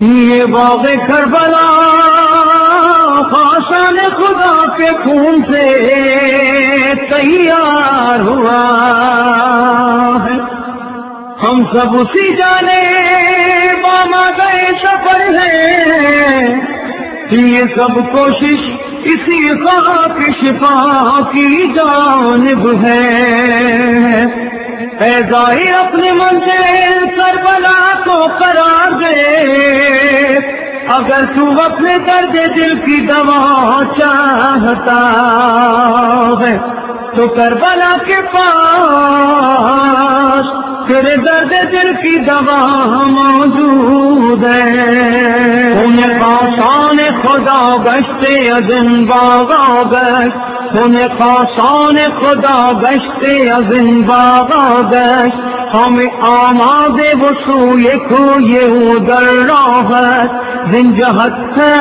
یہ باغ کربلا خاصان خدا کے خون سے تیار ہوا ہے۔ ہم سب اسی جانے باما گئے سفر ہے۔ یہ سب کوشش اسی خاک شفا کی جانب ہے۔ ایزائی اپنے من سے اگر تو اپنے درد دل کی دوا چاہتا ہے، تو کربلا کے پاس تیرے درد دل کی دوا موجود ہے انہیں پاسان خدا گشتے ازن باغا گشت۔ انہیں پاسان خدا گشتے ازن باغا گشت۔ ہمیں آماد وسوئے کو یہ در راحت دن جہت ہے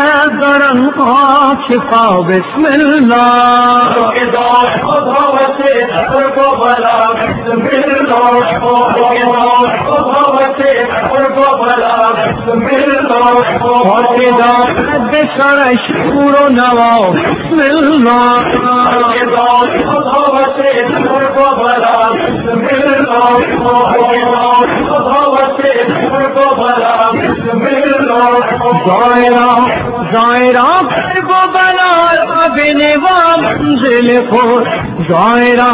درن خاک شفا بسم اللہ۔ بسم اللہ بلا سرش پورو نوا بسم اللہ۔ کو بلا بسم اللہ کو بسم اللہ بنا بن منزل خور ظاہرہ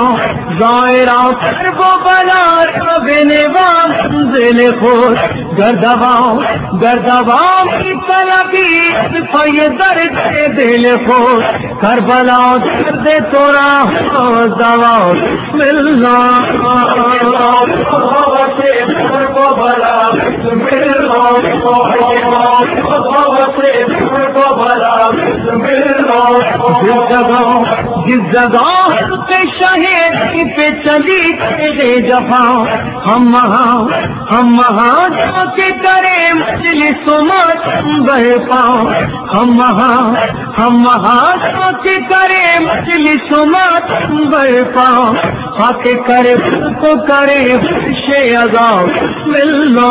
ظاہرہ پھر بنا بن منزل خور گردباؤ گردباؤ کی طلبی پی درد کے دل خور کربلا درد توڑا دوا ملنا کو بلا جس جگہ شہید پہ چلی تیرے جفا ہم وہاں ہم وہاں جا کے کرے مچھلی سمت بہ پاؤ ہم وہاں ہم وہاں جا کے کرے مچھلی سمت بہ پاؤ آ کرے کو کرے شے عذاب ملنا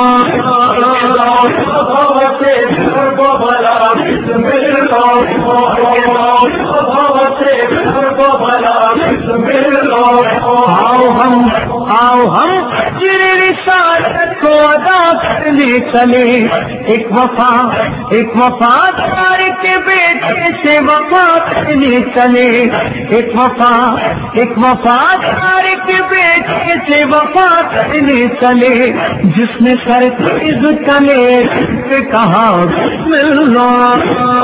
چلے ایک وفا ایک وفا تارے کے بیٹے سے وفا کرنے چلے ایک وفا ایک وفا تارے کے بیٹے سے وفا کرنے چلے جس نے سر عز کلے سے کہا بسم اللہ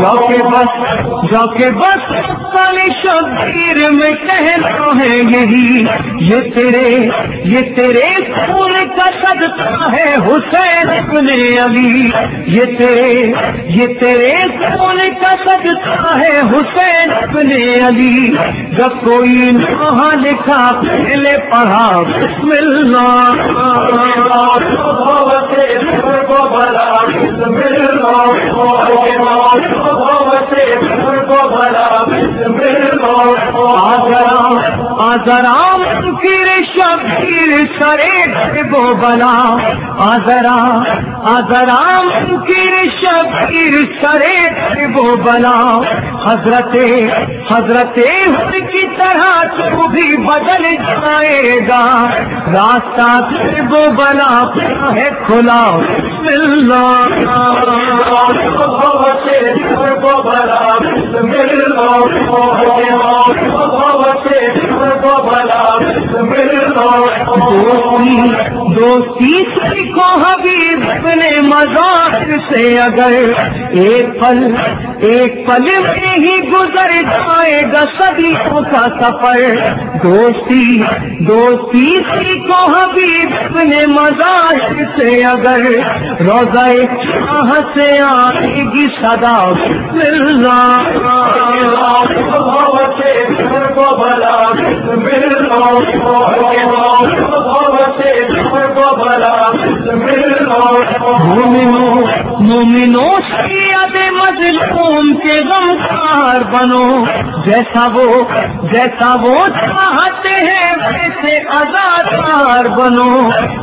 جا کے بس جا کے بس کالی شبیر میں کہنا ہے یہی۔ یہ تیرے یہ تیرے خون کا صدقہ ہے حسین ابن علی۔ یہ تیرے یہ تیرے خون کا صدقہ ہے حسین ابن علی۔ جب کوئی نہ لکھا، پہلے پڑھا، بسم اللہ۔ اللہ کو بلا شبیر سرے بو بلا۔ آزرام آزرام پیر شبیر سرے بو بلا۔ حضرت حضرت کی طرح تو بھی بدل جائے گا۔ راستہ پھر وہ بلا ہے کھلا۔ بسم اللہ کو بسم اللہ دوستی دوستی حبیب اپنے مزاق سے اگر ایک پل ایک پل میں ہی گزر جائے گا صدیوں کا سفر۔ دوستی دوستی سیکھو حبیب اپنے مزاق سے اگر روزہ شاہ سے آئے گی صدا ملنا مومنو مومنو سید مظلوم کے غمخار بنو جیسا وہ جیسا وہ چاہتے ہیں ویسے آزادار بنو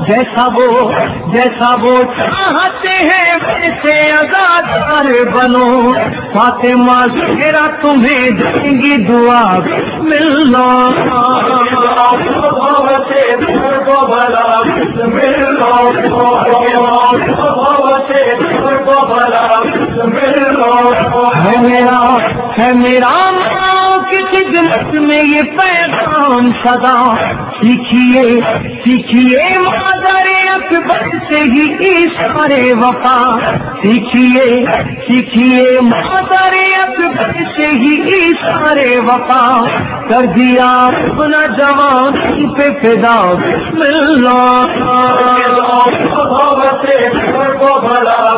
جیسا وہ جیسا وہ چاہتے ہیں ویسے آزادار بنو فاطمہ تیرا تمہیں دیں گی دعا ملنا بھوتے ہے میرا ہے میرا کی خدمت میں یہ پیغام سدا سیکھیے سیکھیے مادر اکبر سے ہی اشارے وفا۔ سیکھیے سیکھیے مادر اکبر سے ہی اشارے وفا۔ کر دیا اپنا جوان پہ فدا۔ بھوتے پھر کو بلا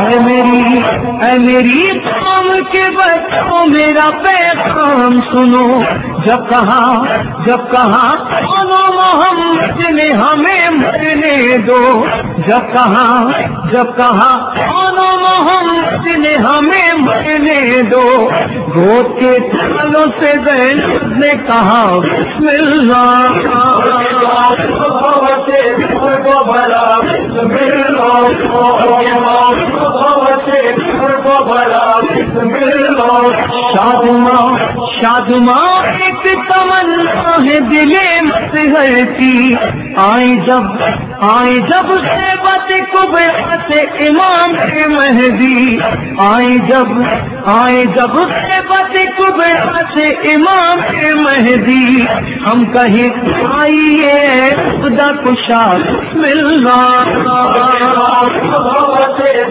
اے میری اے میری قوم کے بچوں، میرا پیغام سنو۔ جب کہا جب کہا سنو محمد نے ہمیں مرنے دو۔ جب کہا جب کہا سنو محمد نے ہمیں مرنے دو۔ گود کے تھالوں سے بہن نے کہا، بسم اللہ۔ بھوتے پھر کو بلا شادماں شادماں ایک تمنا ہے دلے مت کی آئی جب آئی جب سے بت سے امام کے مہدی آئی جب آئی جب سے بت سے امام کے مہدی۔ ہم کہیں آئیے، خدا کشا ملنا بھوتے